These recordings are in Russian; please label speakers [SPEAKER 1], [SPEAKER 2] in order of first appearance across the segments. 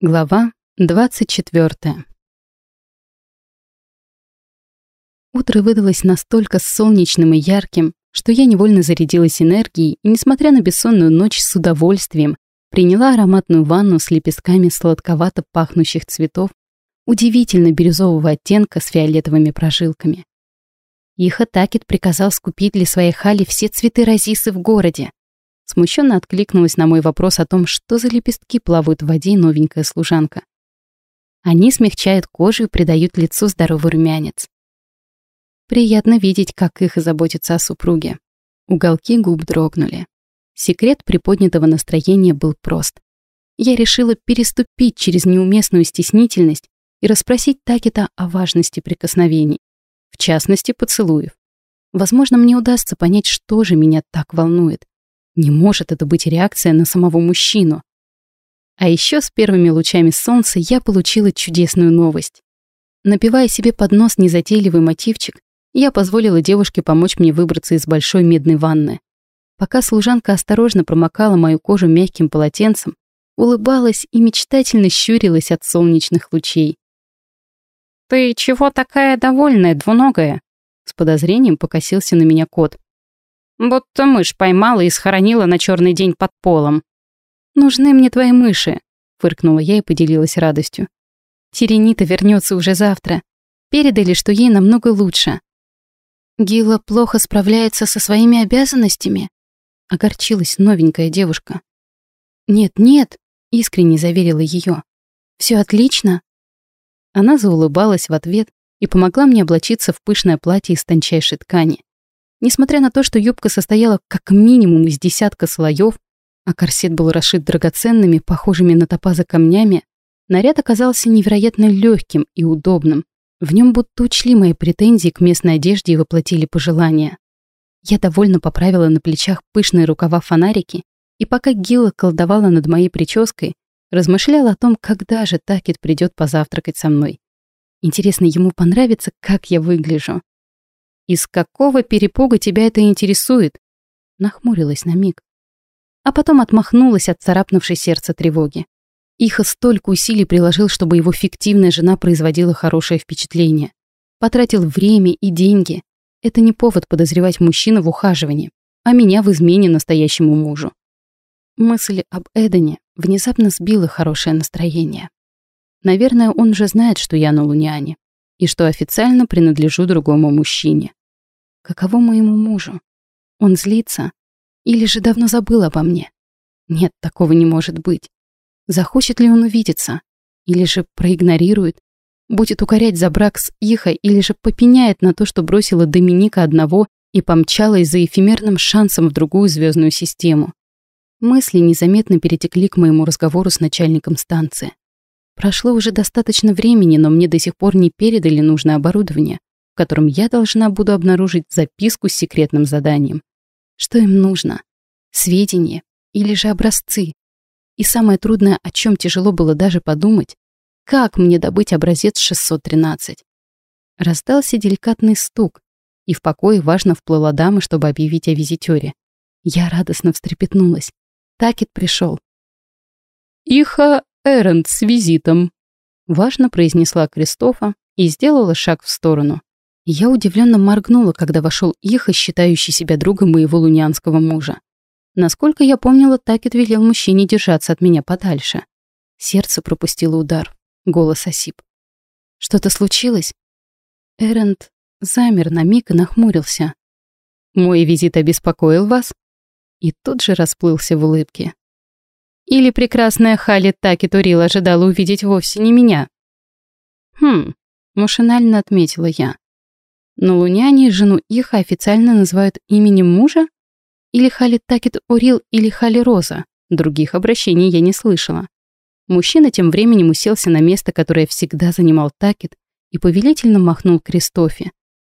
[SPEAKER 1] Глава 24. Утро выдалось настолько солнечным и ярким, что я невольно зарядилась энергией и, несмотря на бессонную ночь, с удовольствием приняла ароматную ванну с лепестками сладковато пахнущих цветов удивительно бирюзового оттенка с фиолетовыми прожилками. Иха Такет приказал скупить для своей Хали все цветы розисы в городе, Смущенно откликнулась на мой вопрос о том, что за лепестки плавают в воде новенькая служанка. Они смягчают кожу и придают лицу здоровый румянец. Приятно видеть, как их и заботится о супруге. Уголки губ дрогнули. Секрет приподнятого настроения был прост. Я решила переступить через неуместную стеснительность и расспросить Такета о важности прикосновений, в частности, поцелуев. Возможно, мне удастся понять, что же меня так волнует. Не может это быть реакция на самого мужчину. А еще с первыми лучами солнца я получила чудесную новость. Напивая себе под нос незатейливый мотивчик, я позволила девушке помочь мне выбраться из большой медной ванны. Пока служанка осторожно промокала мою кожу мягким полотенцем, улыбалась и мечтательно щурилась от солнечных лучей.
[SPEAKER 2] «Ты чего такая довольная, двуногая?» С подозрением покосился на меня кот. Будто мышь поймала и схоронила на черный день под полом.
[SPEAKER 1] «Нужны мне твои мыши», — фыркнула я и поделилась радостью. «Теренита вернется уже завтра. Передали, что ей намного лучше». «Гила плохо справляется со своими обязанностями?» — огорчилась новенькая девушка. «Нет-нет», — искренне заверила ее. «Все отлично». Она заулыбалась в ответ и помогла мне облачиться в пышное платье из тончайшей ткани. Несмотря на то, что юбка состояла как минимум из десятка слоев, а корсет был расшит драгоценными, похожими на топазы камнями, наряд оказался невероятно легким и удобным. В нем будто учли мои претензии к местной одежде и воплотили пожелания. Я довольно поправила на плечах пышные рукава фонарики, и пока Гилла колдовала над моей прической, размышляла о том, когда же Такет придет позавтракать со мной. Интересно, ему понравится, как я выгляжу. «Из какого перепуга тебя это интересует?» Нахмурилась на миг. А потом отмахнулась от царапнувшей сердце тревоги. Иха столько усилий приложил, чтобы его фиктивная жена производила хорошее впечатление. Потратил время и деньги. Это не повод подозревать мужчину в ухаживании, а меня в измене настоящему мужу. Мысль об Эдене внезапно сбила хорошее настроение. Наверное, он же знает, что я на Луниане, и что официально принадлежу другому мужчине. Каково моему мужу? Он злится? Или же давно забыл обо мне? Нет, такого не может быть. Захочет ли он увидеться? Или же проигнорирует? Будет укорять за брак с Ихой или же попеняет на то, что бросила Доминика одного и помчалась за эфемерным шансом в другую звездную систему. Мысли незаметно перетекли к моему разговору с начальником станции. Прошло уже достаточно времени, но мне до сих пор не передали нужное оборудование котором я должна буду обнаружить записку с секретным заданием. Что им нужно? Сведения или же образцы? И самое трудное, о чем тяжело было даже подумать, как мне добыть образец 613? Раздался деликатный стук, и в покое важно вплыла дама, чтобы объявить о визитёре. Я радостно встрепетнулась. Такет пришел.
[SPEAKER 3] «Иха Эренд с визитом», — важно произнесла Кристофа и сделала шаг в сторону.
[SPEAKER 1] Я удивленно моргнула, когда вошел Иха, считающий себя другом моего лунианского мужа. Насколько я помнила, Такет велел мужчине держаться от меня подальше. Сердце пропустило удар. Голос осип. «Что-то случилось?» Эренд замер на миг и нахмурился.
[SPEAKER 3] «Мой визит обеспокоил вас?» И тут же расплылся в улыбке. «Или прекрасная Хали Такет Урил ожидала увидеть вовсе не меня?»
[SPEAKER 1] «Хм», — машинально отметила я. Но луняне жену Иха официально называют именем мужа? Или Хали Такет Орил или Хали Роза? Других обращений я не слышала. Мужчина тем временем уселся на место, которое всегда занимал Такет, и повелительно махнул Кристофе.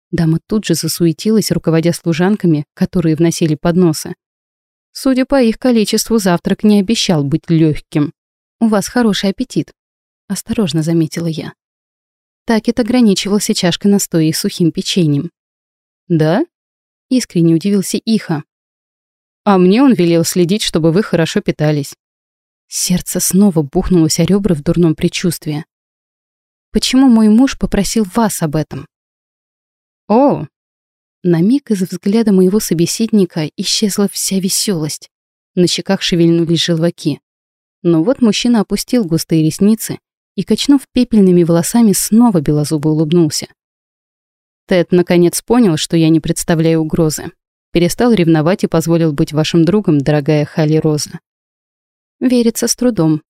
[SPEAKER 1] Дама тут же засуетилась, руководя служанками, которые вносили подносы. Судя по их количеству, завтрак не обещал быть легким. «У вас хороший аппетит», — осторожно заметила я. Такет ограничивался чашкой настоя и сухим печеньем.
[SPEAKER 3] «Да?»
[SPEAKER 1] — искренне удивился Иха.
[SPEAKER 3] «А мне он велел следить, чтобы вы хорошо питались».
[SPEAKER 1] Сердце снова бухнулось о ребра в дурном предчувствии. «Почему мой муж попросил вас об этом?»
[SPEAKER 2] «О!»
[SPEAKER 1] На миг из взгляда моего собеседника исчезла вся веселость. На щеках шевельнулись желваки. Но вот мужчина опустил густые ресницы и, качнув пепельными волосами, снова белозубо улыбнулся. Тед наконец понял, что я не представляю угрозы. Перестал ревновать и позволил быть вашим другом, дорогая Халли Роза. Верится с трудом.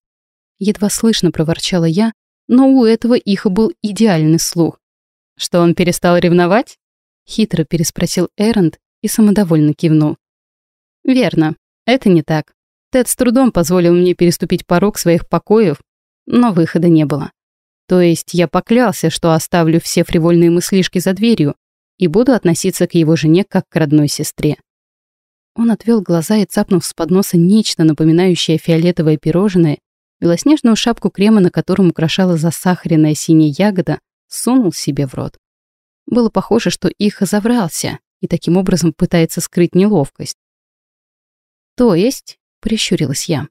[SPEAKER 1] Едва слышно проворчала я, но у этого иха был идеальный слух.
[SPEAKER 2] Что он перестал ревновать?
[SPEAKER 1] Хитро переспросил Эронд и самодовольно кивнул.
[SPEAKER 2] Верно, это не так. Тед с трудом позволил мне переступить порог своих покоев, но выхода не было. То есть я поклялся, что оставлю все фривольные мыслишки за дверью и буду относиться к его жене как к родной сестре.
[SPEAKER 1] Он отвел глаза и, цапнув с подноса нечто напоминающее фиолетовое пирожное, белоснежную шапку крема, на котором украшала засахаренная синяя ягода, сунул себе в рот. Было похоже, что их заврался и таким образом пытается скрыть неловкость. «То есть?» — прищурилась я.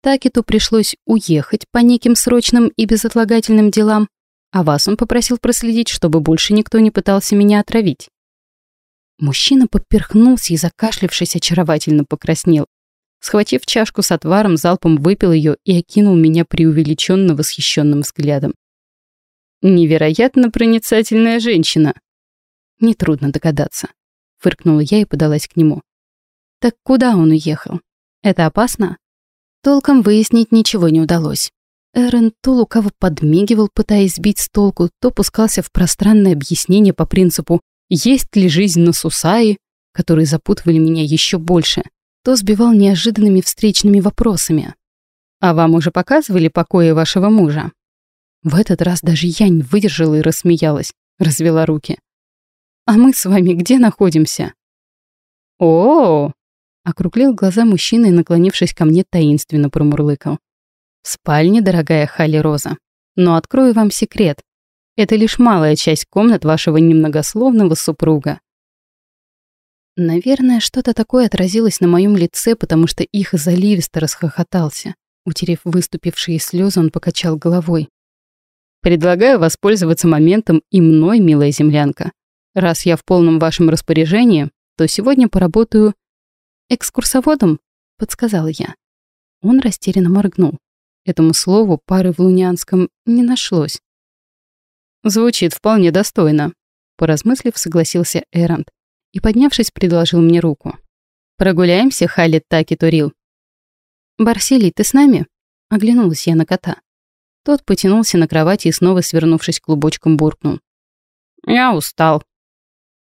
[SPEAKER 1] Такету пришлось уехать по неким срочным и безотлагательным делам, а вас он попросил проследить, чтобы больше никто не пытался меня отравить. Мужчина поперхнулся и, закашлявшись, очаровательно покраснел. Схватив чашку с отваром, залпом выпил ее и окинул меня преувеличенно восхищенным взглядом.
[SPEAKER 2] «Невероятно проницательная женщина!»
[SPEAKER 1] «Нетрудно догадаться», — фыркнула я и подалась к нему. «Так куда он уехал? Это опасно?» Толком выяснить ничего не удалось. Эрен то лукаво подмигивал, пытаясь сбить с толку, то пускался в пространное объяснение по принципу «есть ли жизнь на Сусае?», которые запутывали меня еще больше, то сбивал неожиданными встречными вопросами.
[SPEAKER 2] «А вам уже показывали покои вашего мужа?»
[SPEAKER 1] В этот раз даже я не выдержала и рассмеялась, развела руки. «А мы с вами где находимся?»
[SPEAKER 2] «О-о-о!»
[SPEAKER 1] Округлил глаза мужчина и, наклонившись ко мне, таинственно промурлыкал. «В спальне, дорогая Халли Роза. Но открою вам секрет. Это лишь малая часть комнат вашего немногословного супруга». Наверное, что-то такое отразилось на моем лице, потому что их заливисто расхохотался. Утерев выступившие слезы, он покачал головой.
[SPEAKER 2] «Предлагаю воспользоваться моментом и мной, милая землянка. Раз я в полном вашем распоряжении, то сегодня поработаю «Экскурсоводом?» — подсказала я. Он растерянно моргнул. Этому слову пары в лунианском не нашлось.
[SPEAKER 1] «Звучит вполне достойно», — поразмыслив, согласился Эрант и, поднявшись, предложил мне руку. «Прогуляемся, Халит Таки Турил?» «Барсилий, ты с нами?» — оглянулась я на кота. Тот потянулся на кровати и снова, свернувшись клубочком, буркнул.
[SPEAKER 2] «Я устал».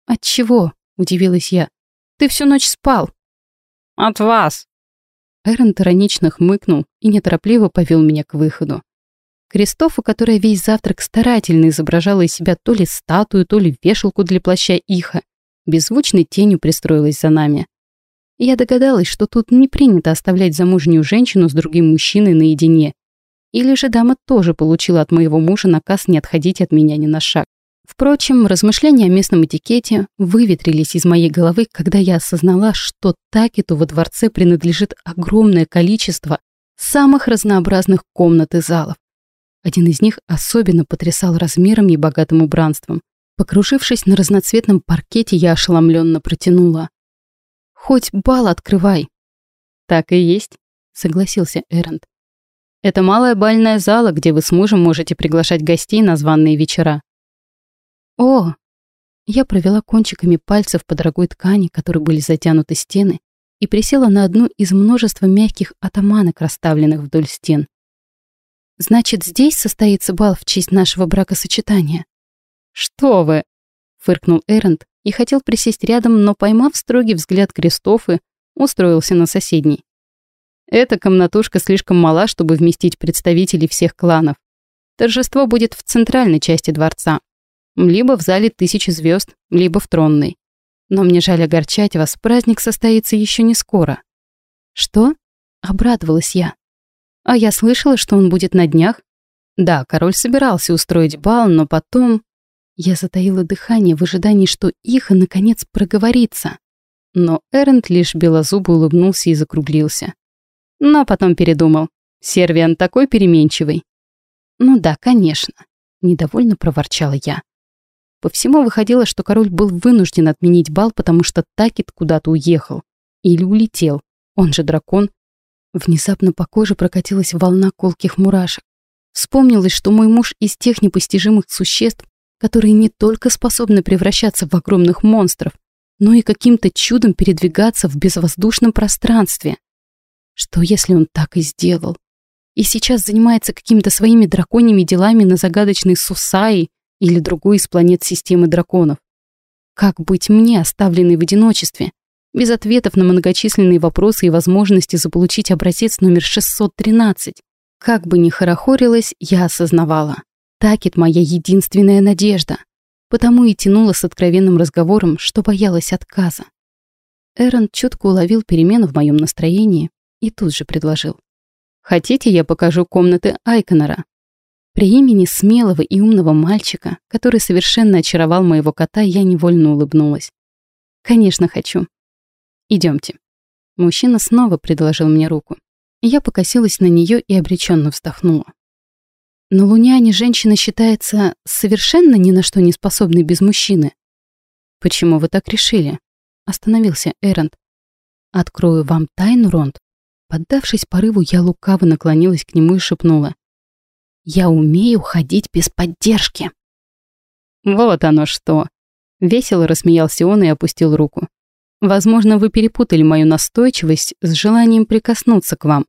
[SPEAKER 1] «От чего?» — удивилась я. «Ты всю ночь спал».
[SPEAKER 2] От вас!»
[SPEAKER 1] Эрон иронично хмыкнул и неторопливо повел меня к выходу. Кристофу, которая весь завтрак старательно изображала из себя то ли статую, то ли вешалку для плаща Иха, беззвучной тенью пристроилась за нами. Я догадалась, что тут не принято оставлять замужнюю женщину с другим мужчиной наедине. Или же дама тоже получила от моего мужа наказ не отходить от меня ни на шаг. Впрочем, размышления о местном этикете выветрились из моей головы, когда я осознала, что Такету во дворце принадлежит огромное количество самых разнообразных комнат и залов. Один из них особенно потрясал размером и богатым убранством. Покружившись на разноцветном паркете, я ошеломленно протянула. «Хоть бал открывай!»
[SPEAKER 2] «Так и есть», — согласился Эрент. «Это малая бальная зала, где вы с мужем можете приглашать гостей на званные вечера.
[SPEAKER 1] «О!» Я провела кончиками пальцев по дорогой ткани, которой были затянуты стены, и присела на одну из множества мягких атаманок, расставленных вдоль стен. «Значит, здесь состоится бал в честь нашего бракосочетания?»
[SPEAKER 2] «Что вы!»
[SPEAKER 1] — фыркнул Эрент и хотел присесть рядом, но, поймав строгий взгляд Кристофы, устроился на соседней.
[SPEAKER 2] «Эта комнатушка слишком мала, чтобы вместить представителей всех кланов. Торжество будет в центральной части дворца, либо в зале тысячи звезд, либо в тронной. Но мне жаль огорчать вас, праздник состоится еще не скоро.
[SPEAKER 1] Что? Обрадовалась я. А я слышала, что он будет на днях. Да, король собирался устроить бал, но потом... Я затаила дыхание в ожидании, что Иха наконец проговорится. Но Эрент лишь белозубо улыбнулся и закруглился.
[SPEAKER 2] Но потом передумал. Сервиан такой переменчивый.
[SPEAKER 1] Ну да, конечно, недовольно проворчала я. По всему выходило, что король был вынужден отменить бал, потому что Такет куда-то уехал. Или улетел. Он же дракон. Внезапно по коже прокатилась волна колких мурашек. Вспомнилось, что мой муж из тех непостижимых существ, которые не только способны превращаться в огромных монстров, но и каким-то чудом передвигаться в безвоздушном пространстве. Что если он так и сделал? И сейчас занимается какими-то своими драконьими делами на загадочной Сусаи или другой из планет системы драконов. Как быть мне, оставленной в одиночестве, без ответов на многочисленные вопросы и возможности заполучить образец номер 613? Как бы ни хорохорилась, я осознавала. Такит моя единственная надежда. Потому и тянула с откровенным разговором, что боялась отказа. Эрон чутко уловил перемену в моем настроении и тут же предложил. «Хотите, я покажу комнаты Айконора?» При имени смелого и умного мальчика, который совершенно очаровал моего кота, я невольно улыбнулась. «Конечно, хочу. Идемте. Мужчина снова предложил мне руку. Я покосилась на нее и обреченно вздохнула. На Луняне женщина считается совершенно ни на что не способной без мужчины. «Почему вы так решили?» — остановился Эрант. «Открою вам тайну, Ронд». Поддавшись порыву, я лукаво наклонилась к нему и шепнула. Я умею ходить без поддержки.
[SPEAKER 2] Вот оно что. Весело рассмеялся он и опустил руку. Возможно, вы перепутали мою настойчивость с желанием прикоснуться к вам.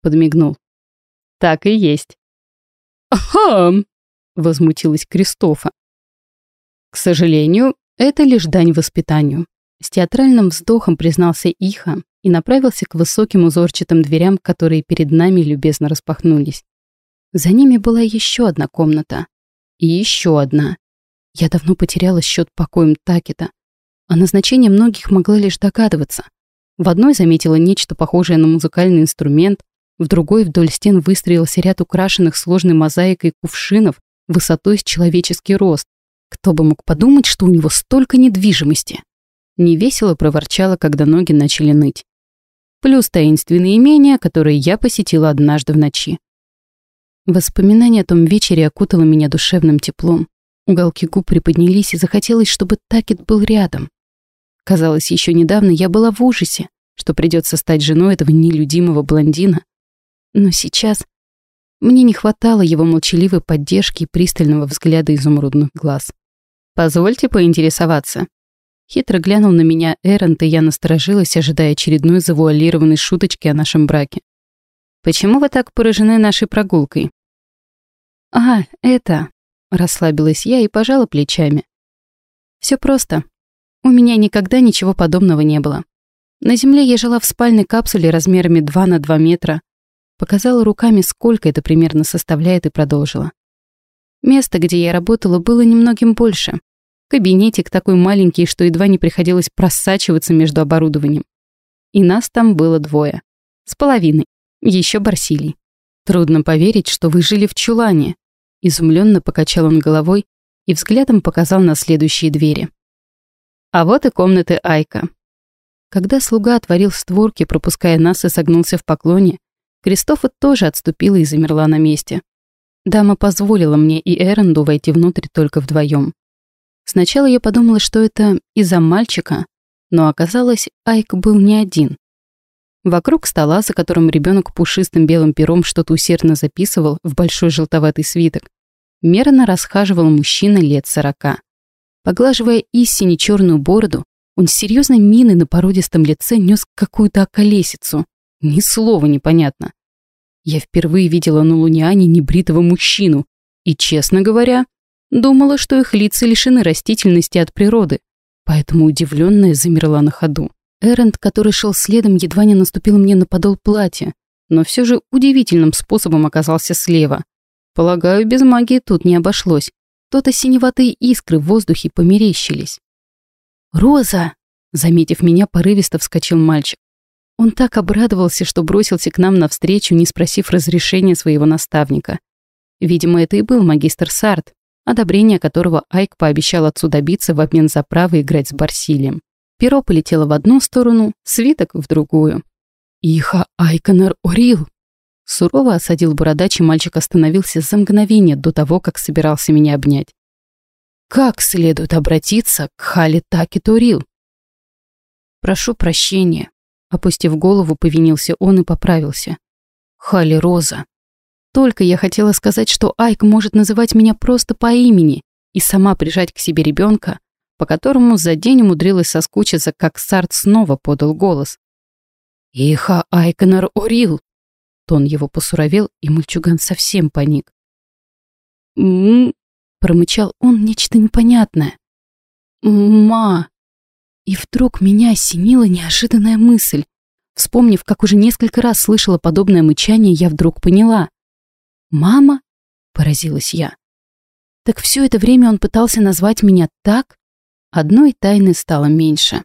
[SPEAKER 2] Подмигнул. Так и есть. Ахам! Возмутилась Кристофа. К сожалению, это лишь дань воспитанию. С театральным вздохом признался Иха и направился к высоким узорчатым дверям, которые перед нами любезно распахнулись. За ними была еще одна комната. И еще одна. Я давно потеряла счет покоем Такета. О назначении многих могла лишь догадываться. В одной заметила нечто похожее на музыкальный инструмент, в другой вдоль стен выстроился ряд украшенных сложной мозаикой кувшинов высотой с человеческий рост. Кто бы мог подумать, что у него столько недвижимости? Невесело проворчала, когда ноги начали ныть. Плюс таинственные имения, которые я посетила однажды в ночи. Воспоминание о том вечере окутало меня душевным теплом. Уголки губ приподнялись, и захотелось, чтобы Такет был рядом. Казалось, еще недавно я была в ужасе, что придется стать женой этого нелюдимого блондина. Но сейчас мне не хватало его молчаливой поддержки и пристального взгляда изумрудных глаз. «Позвольте поинтересоваться». Хитро глянул на меня Эронт, и я насторожилась, ожидая очередной завуалированной шуточки о нашем браке. Почему вы так поражены нашей прогулкой?» «А, это...» — расслабилась я и пожала плечами. Все просто. У меня никогда ничего подобного не было. На Земле я жила в спальной капсуле размерами 2 на 2 метра. Показала руками, сколько это примерно составляет, и продолжила. Место, где я работала, было немногим больше. Кабинетик такой маленький, что едва не приходилось просачиваться между оборудованием. И нас там было двое. С половиной. Еще Барсилий. Трудно поверить, что вы жили в чулане. Изумленно покачал он головой и взглядом показал на следующие двери. А вот и комнаты Айка. Когда слуга отворил створки, пропуская нас и согнулся в поклоне, Кристофа тоже отступила и замерла на месте. Дама позволила мне и Эренду войти внутрь только вдвоем. Сначала я подумала, что это из-за мальчика, но оказалось, Айк был не один. Вокруг стола, за которым ребенок пушистым белым пером что-то усердно записывал в большой желтоватый свиток, мерно расхаживал мужчина лет сорока. Поглаживая истине черную бороду, он с серьезной миной на породистом лице нес какую-то околесицу. Ни слова непонятно. Я впервые видела на Луниане небритого мужчину, и, честно говоря, думала, что их лица лишены растительности от природы, поэтому удивленная замерла на ходу. Эрент, который шел следом, едва не наступил мне на подол платья, но все же удивительным способом оказался слева. Полагаю, без магии тут не обошлось. То-то синеватые искры в воздухе померещились. «Роза!» Заметив меня, порывисто вскочил мальчик. Он так обрадовался, что бросился к нам навстречу, не спросив разрешения своего наставника. Видимо, это и был магистр Сарт, одобрение которого Айк пообещал отцу добиться в обмен за право играть с Барсилием. Перо полетело в одну сторону, свиток в другую. «Иха Айконар Орил!» Сурово осадил бородач, и мальчик остановился за мгновение до того, как собирался меня обнять. Как следует обратиться к Хали Таки Турил? Прошу прощения. Опустив голову, повинился он и поправился. Хали Роза. Только я хотела сказать, что Айк может называть меня просто по имени и сама прижать к себе ребенка, по которому за день умудрилась соскучиться, как Сарт снова подал голос. «Иха Айконор Орил!» Тон его посуровел, и мальчуган совсем паник. «М-м-м», промычал он нечто непонятное. «Ма!» И вдруг меня осенила неожиданная мысль. Вспомнив, как уже несколько раз слышала подобное мычание, я вдруг поняла. «Мама?» — поразилась я. «Так все это время он пытался назвать меня так?» Одной тайны стало меньше.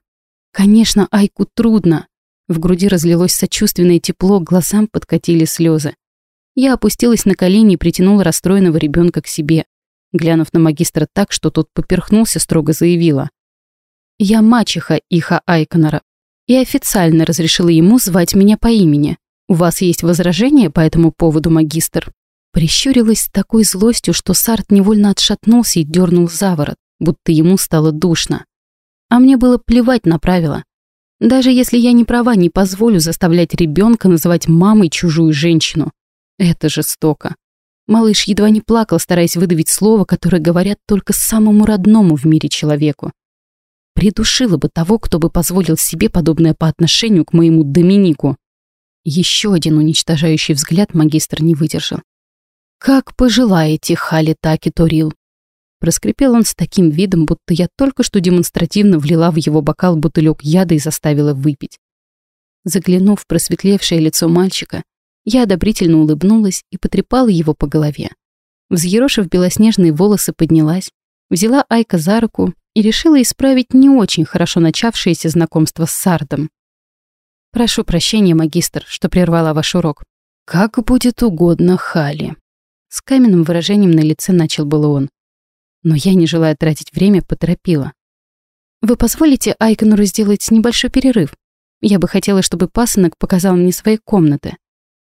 [SPEAKER 2] Конечно, Айку трудно. В груди разлилось сочувственное тепло, глазам подкатили слезы. Я опустилась на колени и притянула расстроенного ребенка к себе. Глянув на магистра так, что тот поперхнулся, строго заявила. «Я мачеха Иха Айконора и официально разрешила ему звать меня по имени. У вас есть возражения по этому поводу, магистр?» Прищурилась с такой злостью, что Сарт невольно отшатнулся и дернул за ворот будто ему стало душно. А мне было плевать на правила. Даже если я не права, не позволю заставлять ребенка называть мамой чужую женщину. Это жестоко. Малыш едва не плакал, стараясь выдавить слово, которое говорят только самому родному в мире человеку. Придушила бы того, кто бы позволил себе подобное по отношению к моему Доминику. Еще один уничтожающий взгляд магистр не выдержал. «Как пожелаете, Хали Таки Торил», Проскрипел он с таким видом, будто я только что демонстративно влила в его бокал бутылек яда и заставила выпить. Заглянув в просветлевшее лицо мальчика, я одобрительно улыбнулась и потрепала его по голове. Взъерошив белоснежные волосы, поднялась, взяла Айка за руку и решила исправить не очень хорошо начавшееся знакомство с Сардом. «Прошу прощения, магистр, что прервала ваш урок». «Как будет угодно Хали». С каменным выражением на лице начал было он но я, не желая тратить время, поторопила. «Вы позволите Айконуру сделать небольшой перерыв? Я бы хотела, чтобы пасынок показал мне свои комнаты».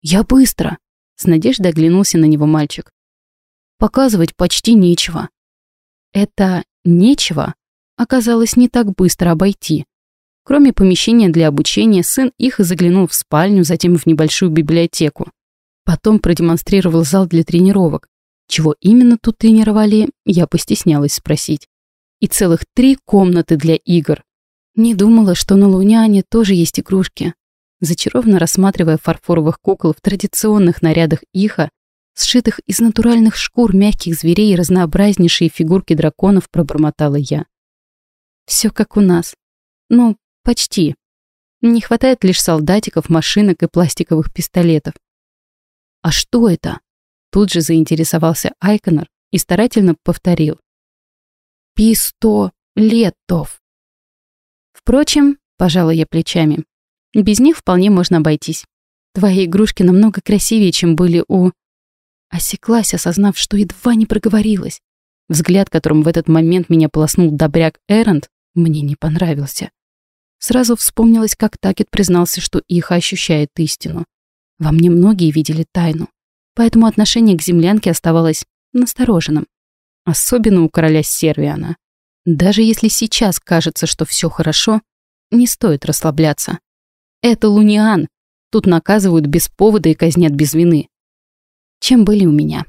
[SPEAKER 2] «Я быстро!» — с надеждой оглянулся на него мальчик. «Показывать почти нечего». Это «нечего» оказалось не так быстро обойти. Кроме помещения для обучения, сын их заглянул в спальню, затем в небольшую библиотеку. Потом продемонстрировал зал для тренировок, чего именно тут тренировали, я постеснялась спросить. И целых три комнаты для игр. Не думала, что на Луняне тоже есть игрушки. Зачарованно рассматривая фарфоровых кукол в традиционных нарядах иха, сшитых из натуральных шкур мягких зверей и разнообразнейшие фигурки драконов, пробормотала я. Все как у нас. Ну, почти. Не хватает лишь солдатиков, машинок и пластиковых пистолетов. А что это? Тут же заинтересовался Айконор и старательно повторил. «Пистолетов». Впрочем, пожала я плечами, без них вполне можно обойтись. Твои игрушки намного красивее, чем были у... Осеклась, осознав, что едва не проговорилась. Взгляд, которым в этот момент меня полоснул добряк Эрент, мне не понравился. Сразу вспомнилось, как Такет признался, что их ощущает истину. Во мне многие видели тайну поэтому отношение к землянке оставалось настороженным. Особенно у короля Сервиана. Даже если сейчас кажется, что все хорошо, не стоит расслабляться. Это Луниан. Тут наказывают без повода и казнят без вины. Чем были у меня?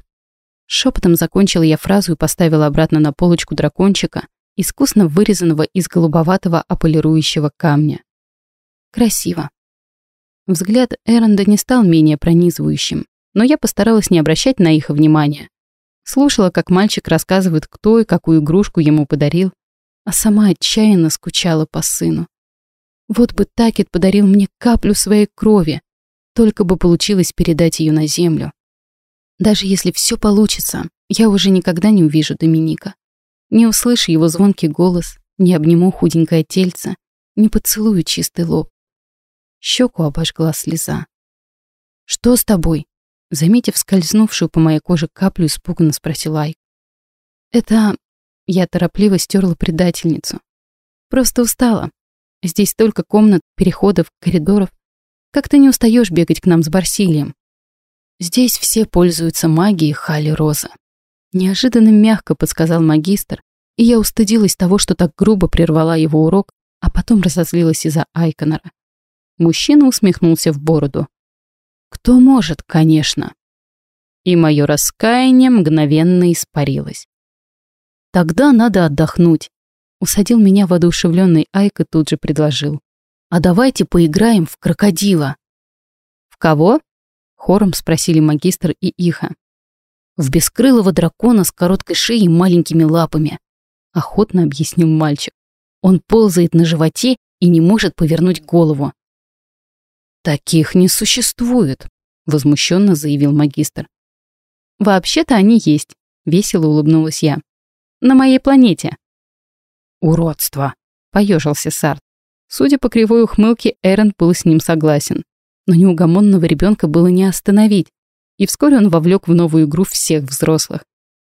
[SPEAKER 2] Шепотом закончила я фразу и поставила обратно на полочку дракончика, искусно вырезанного из голубоватого аполирующего камня. Красиво. Взгляд Эренда не стал менее пронизывающим но я постаралась не обращать на их внимания. Слушала, как мальчик рассказывает, кто и какую игрушку ему подарил, а сама отчаянно скучала по сыну. Вот бы Такет подарил мне каплю своей крови, только бы получилось передать ее на землю. Даже если все получится, я уже никогда не увижу Доминика. Не услышу его звонкий голос, не обниму худенькое тельце, не поцелую чистый лоб. Щеку обожгла слеза. «Что с тобой?» Заметив скользнувшую по моей коже каплю, испуганно спросил Айк. «Это...» Я торопливо стерла предательницу. «Просто устала. Здесь столько комнат, переходов, коридоров. Как ты не устаешь бегать к нам с Барсилием?»
[SPEAKER 1] Здесь все пользуются магией Хали Роза. Неожиданно мягко подсказал магистр, и я устыдилась того, что так грубо прервала его урок, а потом разозлилась из-за Айконора. Мужчина усмехнулся в бороду. «Кто может, конечно». И мое раскаяние мгновенно испарилось. «Тогда надо отдохнуть», — усадил меня воодушевленный Айка тут же предложил. «А давайте поиграем в крокодила». «В кого?» — хором спросили магистр и Иха. «В бескрылого дракона с короткой шеей и маленькими лапами», — охотно объяснил мальчик. «Он ползает на животе и не может повернуть голову. «Таких не существует», — возмущенно заявил магистр. «Вообще-то они есть», — весело улыбнулась я. «На моей планете». «Уродство», — поежился Сарт. Судя по кривой ухмылке, Эрен был с ним согласен. Но неугомонного ребенка было не остановить, и вскоре он вовлек в новую игру всех взрослых.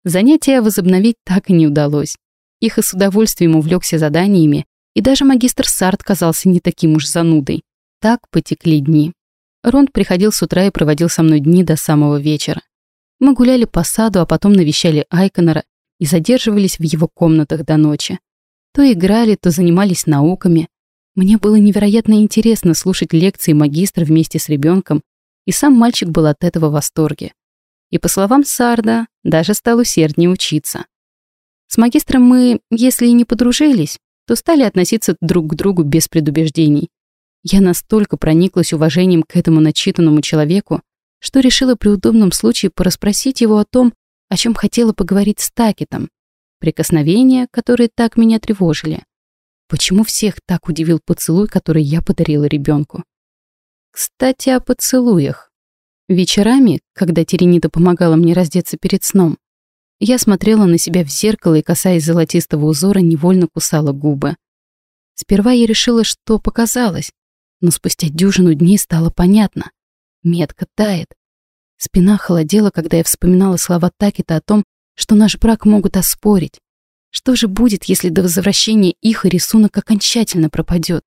[SPEAKER 1] Занятия возобновить так и не удалось. Их и с удовольствием увлекся заданиями, и даже магистр Сарт казался не таким уж занудой. Так потекли дни. Ронд приходил с утра и проводил со мной дни до самого вечера. Мы гуляли по саду, а потом навещали Айконора и задерживались в его комнатах до ночи. То играли, то занимались науками. Мне было невероятно интересно слушать лекции магистра вместе с ребенком, и сам мальчик был от этого в восторге. И, по словам Сарда, даже стал усерднее учиться. С магистром мы, если и не подружились, то стали относиться друг к другу без предубеждений. Я настолько прониклась уважением к этому начитанному человеку, что решила при удобном случае порасспросить его о том, о чем хотела поговорить с Такетом. Прикосновения, которые так меня тревожили. Почему всех так удивил поцелуй, который я подарила ребенку? Кстати, о поцелуях. Вечерами, когда Теренита помогала мне раздеться перед сном, я смотрела на себя в зеркало и, касаясь золотистого узора, невольно кусала губы. Сперва я решила, что показалось, но спустя дюжину дней стало понятно. Метка тает. Спина холодела, когда я вспоминала слова Такета о том, что наш брак могут оспорить. Что же будет, если до возвращения их рисунок окончательно пропадет?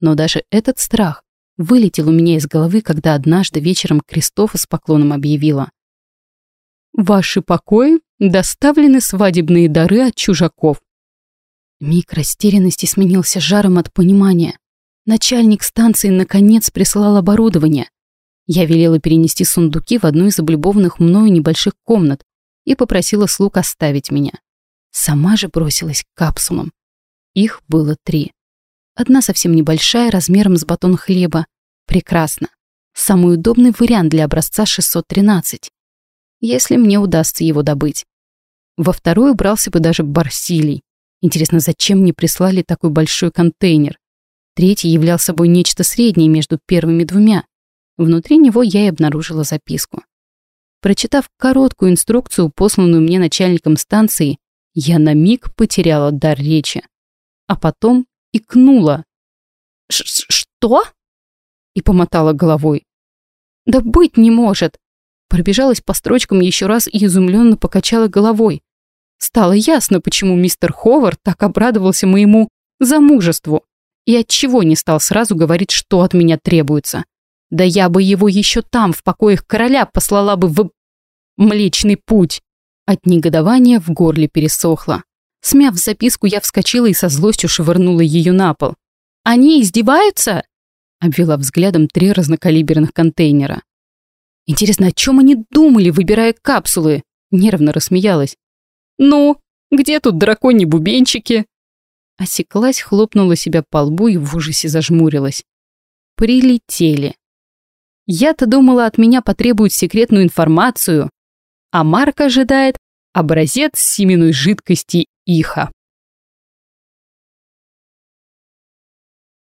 [SPEAKER 1] Но даже этот страх вылетел у меня из головы, когда однажды вечером Кристофа с поклоном объявила. «Ваши покои доставлены свадебные дары от чужаков». Миг растерянности сменился жаром от понимания. Начальник станции наконец прислал оборудование. Я велела перенести сундуки в одну из облюбованных мною небольших комнат и попросила слуг оставить меня. Сама же бросилась к капсулам. Их было три. Одна совсем небольшая, размером с батон хлеба. Прекрасно. Самый удобный вариант для образца 613. Если мне удастся его добыть. Во вторую брался бы даже Барсилий. Интересно, зачем мне прислали такой большой контейнер? Третий являл собой нечто среднее между первыми двумя. Внутри него я и обнаружила записку. Прочитав короткую инструкцию, посланную мне начальником станции, я на миг потеряла дар речи. А потом икнула. «Что?» И помотала головой. «Да быть не может!» Пробежалась по строчкам еще раз и изумленно покачала головой. Стало ясно, почему мистер Ховард так обрадовался моему замужеству и отчего не стал сразу говорить, что от меня требуется. Да я бы его еще там, в покоях короля, послала бы в... Млечный путь. От негодования в горле пересохло. Смяв записку, я вскочила и со злостью швырнула ее на пол. «Они издеваются?» Обвела взглядом три разнокалиберных контейнера. «Интересно, о чем они думали, выбирая капсулы?» Нервно рассмеялась. «Ну, где тут драконьи бубенчики?» Осеклась, хлопнула себя по лбу и в ужасе зажмурилась. Прилетели. Я-то думала, от меня потребуют секретную информацию, а Марк ожидает образец семенной жидкости Иха.